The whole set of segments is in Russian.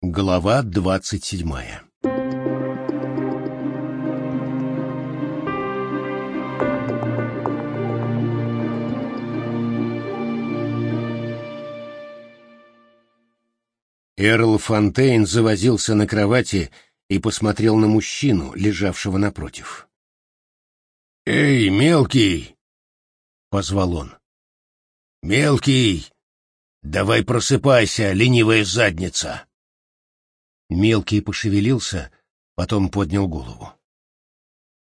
Глава двадцать седьмая Эрл Фонтейн завозился на кровати и посмотрел на мужчину, лежавшего напротив. «Эй, мелкий!» — позвал он. «Мелкий! Давай просыпайся, ленивая задница!» Мелкий пошевелился, потом поднял голову.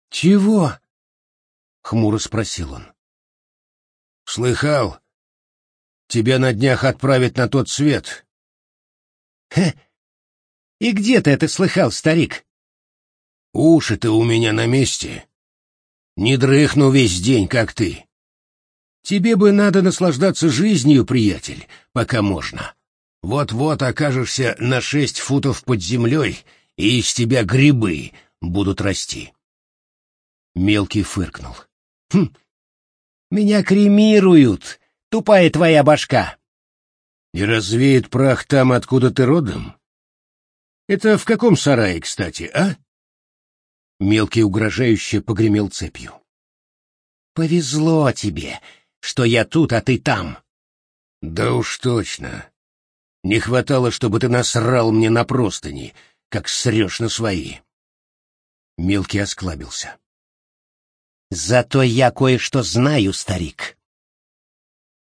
«Чего?» — хмуро спросил он. «Слыхал? Тебя на днях отправят на тот свет, Хе! И где ты это слыхал, старик? Уши-то у меня на месте. Не дрыхну весь день, как ты. Тебе бы надо наслаждаться жизнью, приятель, пока можно. Вот-вот окажешься на шесть футов под землей, и из тебя грибы будут расти. Мелкий фыркнул. Хм, меня кремируют, тупая твоя башка. И развеет прах там, откуда ты родом? Это в каком сарае, кстати, а? Мелкий угрожающе погремел цепью. Повезло тебе, что я тут, а ты там. Да уж точно. Не хватало, чтобы ты насрал мне на простыни, как срешь на свои. Мелкий осклабился. Зато я кое-что знаю, старик.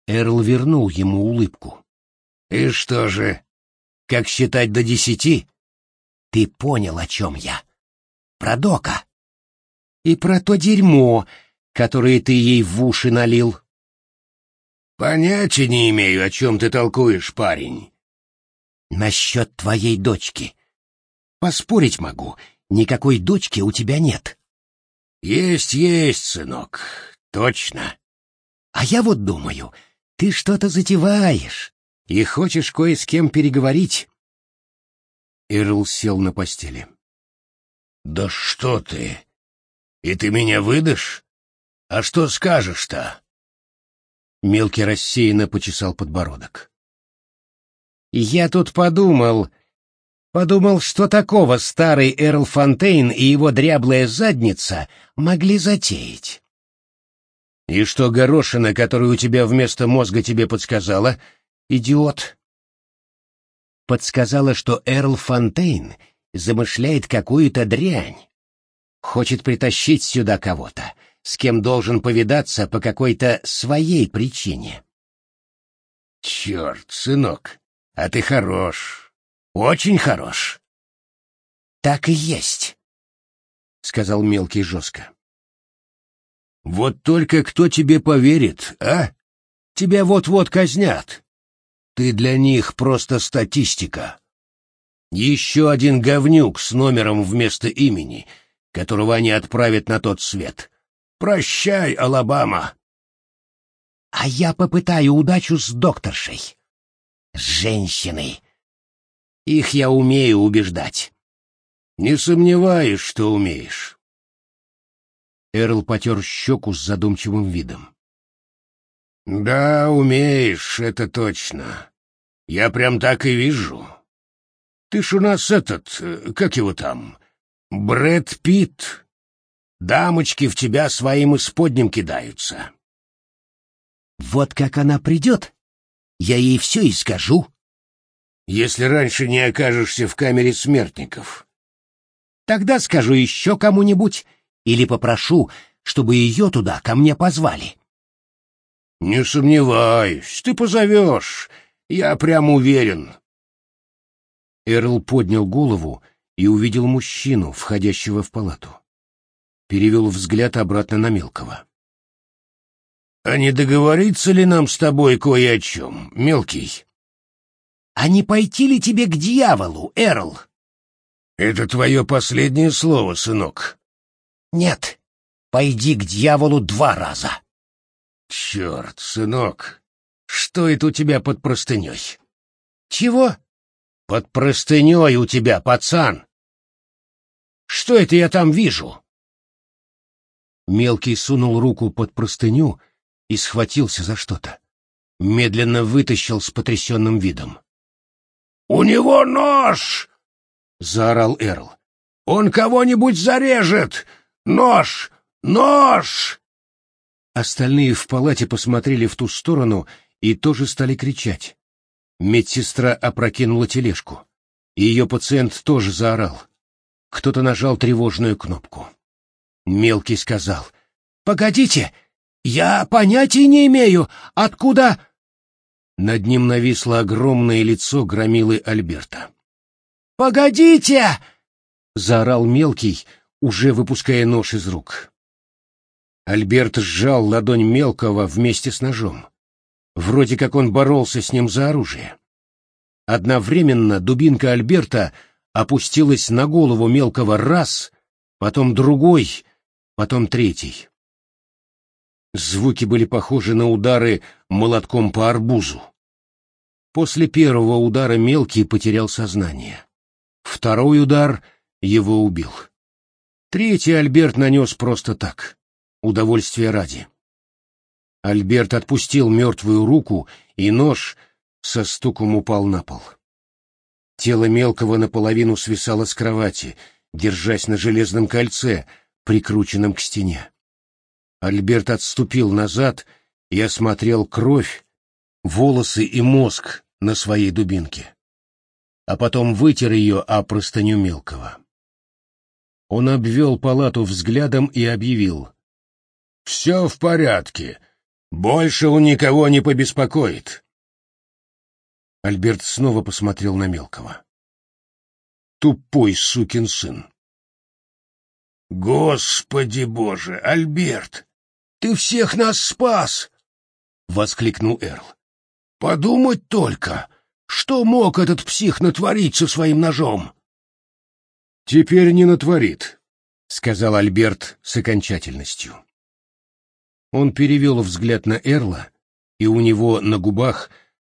Эрл вернул ему улыбку. «И что же, как считать до десяти?» «Ты понял, о чем я. Про Дока. И про то дерьмо, которое ты ей в уши налил». «Понятия не имею, о чем ты толкуешь, парень». «Насчет твоей дочки. Поспорить могу, никакой дочки у тебя нет». «Есть, есть, сынок, точно». «А я вот думаю, ты что-то затеваешь и хочешь кое с кем переговорить?» Эрл сел на постели. «Да что ты! И ты меня выдашь? А что скажешь-то?» Мелкий рассеянно почесал подбородок. «Я тут подумал...» Подумал, что такого старый Эрл Фонтейн и его дряблая задница могли затеять. «И что горошина, которую у тебя вместо мозга тебе подсказала, идиот. Подсказала, что Эрл Фонтейн замышляет какую-то дрянь. Хочет притащить сюда кого-то, с кем должен повидаться по какой-то своей причине. Черт, сынок, а ты хорош. Очень хорош. Так и есть, — сказал мелкий жестко. Вот только кто тебе поверит, а? Тебя вот-вот казнят. Ты для них просто статистика. Еще один говнюк с номером вместо имени, которого они отправят на тот свет. Прощай, Алабама. А я попытаю удачу с докторшей. Женщины. Их я умею убеждать. Не сомневаюсь, что умеешь. Эрл потер щеку с задумчивым видом. «Да, умеешь, это точно. Я прям так и вижу. Ты ж у нас этот, как его там, Брэд Питт. Дамочки в тебя своим исподним кидаются». «Вот как она придет, я ей все и скажу». «Если раньше не окажешься в камере смертников». «Тогда скажу еще кому-нибудь или попрошу, чтобы ее туда ко мне позвали». «Не сомневаюсь, ты позовешь, я прям уверен». Эрл поднял голову и увидел мужчину, входящего в палату. Перевел взгляд обратно на Мелкого. «А не договориться ли нам с тобой кое о чем, Мелкий?» «А не пойти ли тебе к дьяволу, Эрл?» «Это твое последнее слово, сынок». «Нет, пойди к дьяволу два раза». «Черт, сынок, что это у тебя под простыней?» «Чего?» «Под простыней у тебя, пацан!» «Что это я там вижу?» Мелкий сунул руку под простыню и схватился за что-то. Медленно вытащил с потрясенным видом. «У него нож!» — заорал Эрл. «Он кого-нибудь зарежет! Нож! Нож!» Остальные в палате посмотрели в ту сторону и тоже стали кричать. Медсестра опрокинула тележку. Ее пациент тоже заорал. Кто-то нажал тревожную кнопку. Мелкий сказал. «Погодите! Я понятия не имею, откуда...» Над ним нависло огромное лицо громилы Альберта. «Погодите!» — заорал мелкий, уже выпуская нож из рук. Альберт сжал ладонь мелкого вместе с ножом. Вроде как он боролся с ним за оружие. Одновременно дубинка Альберта опустилась на голову мелкого раз, потом другой, потом третий. Звуки были похожи на удары молотком по арбузу. После первого удара мелкий потерял сознание. Второй удар его убил. Третий Альберт нанес просто так, удовольствие ради. Альберт отпустил мертвую руку, и нож со стуком упал на пол. Тело мелкого наполовину свисало с кровати, держась на железном кольце, прикрученном к стене. Альберт отступил назад и осмотрел кровь, волосы и мозг на своей дубинке, а потом вытер ее о простыню мелкого. Он обвел палату взглядом и объявил. «Все в порядке. Больше у никого не побеспокоит». Альберт снова посмотрел на мелкого. «Тупой сукин сын». «Господи боже, Альберт, ты всех нас спас!» — воскликнул Эрл. «Подумать только, что мог этот псих натворить со своим ножом?» «Теперь не натворит», — сказал Альберт с окончательностью. Он перевел взгляд на Эрла, и у него на губах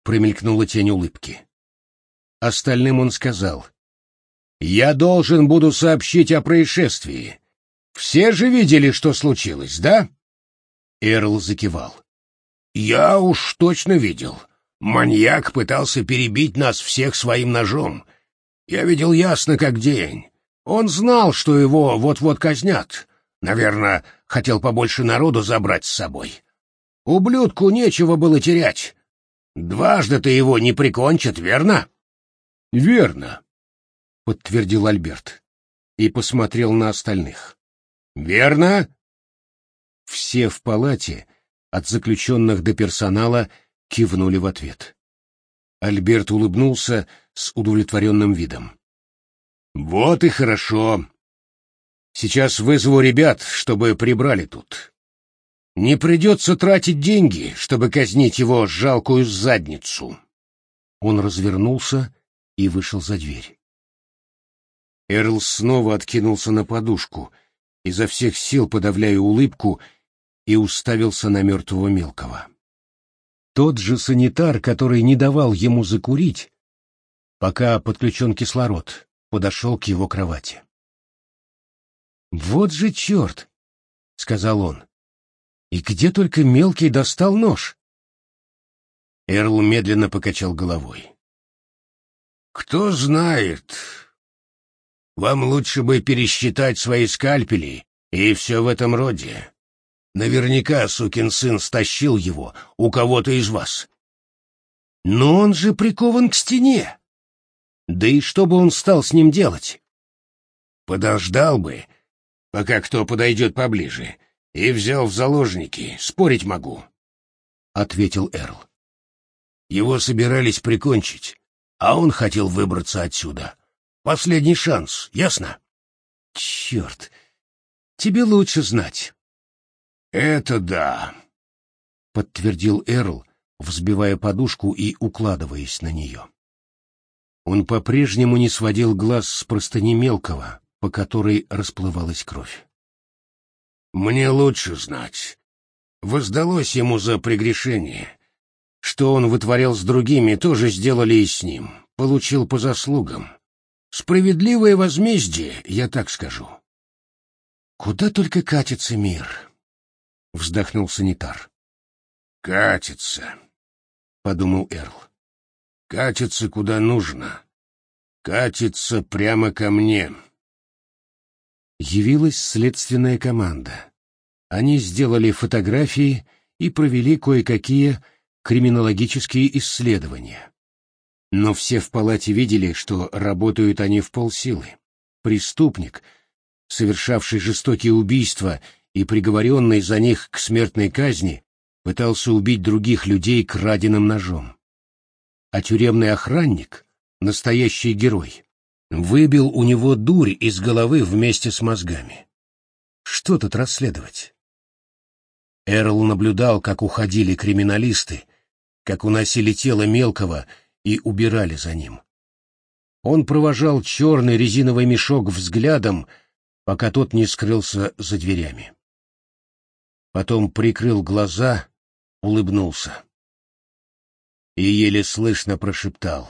промелькнула тень улыбки. Остальным он сказал, «Я должен буду сообщить о происшествии. Все же видели, что случилось, да?» Эрл закивал. «Я уж точно видел. Маньяк пытался перебить нас всех своим ножом. Я видел ясно как день. Он знал, что его вот-вот казнят. Наверное, хотел побольше народу забрать с собой. Ублюдку нечего было терять. Дважды-то его не прикончат, верно? — Верно, — подтвердил Альберт и посмотрел на остальных. — Верно? Все в палате, от заключенных до персонала, кивнули в ответ. Альберт улыбнулся с удовлетворенным видом. «Вот и хорошо. Сейчас вызову ребят, чтобы прибрали тут. Не придется тратить деньги, чтобы казнить его жалкую задницу». Он развернулся и вышел за дверь. Эрл снова откинулся на подушку, изо всех сил подавляя улыбку, и уставился на мертвого мелкого. Тот же санитар, который не давал ему закурить, пока подключен кислород, подошел к его кровати. «Вот же черт!» — сказал он. «И где только мелкий достал нож?» Эрл медленно покачал головой. «Кто знает. Вам лучше бы пересчитать свои скальпели и все в этом роде. Наверняка сукин сын стащил его у кого-то из вас. Но он же прикован к стене. Да и что бы он стал с ним делать? Подождал бы, пока кто подойдет поближе, и взял в заложники, спорить могу, — ответил Эрл. Его собирались прикончить, а он хотел выбраться отсюда. Последний шанс, ясно? Черт, тебе лучше знать. Это да, — подтвердил Эрл, взбивая подушку и укладываясь на нее. Он по-прежнему не сводил глаз с простыни мелкого, по которой расплывалась кровь. «Мне лучше знать. Воздалось ему за прегрешение. Что он вытворял с другими, тоже сделали и с ним. Получил по заслугам. Справедливое возмездие, я так скажу». «Куда только катится мир?» — вздохнул санитар. «Катится», — подумал Эрл. «Катится куда нужно. катится прямо ко мне. Явилась следственная команда. Они сделали фотографии и провели кое-какие криминологические исследования. Но все в палате видели, что работают они в полсилы. Преступник, совершавший жестокие убийства и приговоренный за них к смертной казни, пытался убить других людей краденым ножом. А тюремный охранник, настоящий герой, выбил у него дурь из головы вместе с мозгами. Что тут расследовать? Эрл наблюдал, как уходили криминалисты, как уносили тело мелкого и убирали за ним. Он провожал черный резиновый мешок взглядом, пока тот не скрылся за дверями. Потом прикрыл глаза, улыбнулся и еле слышно прошептал.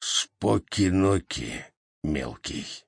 «Споки-ноки, мелкий».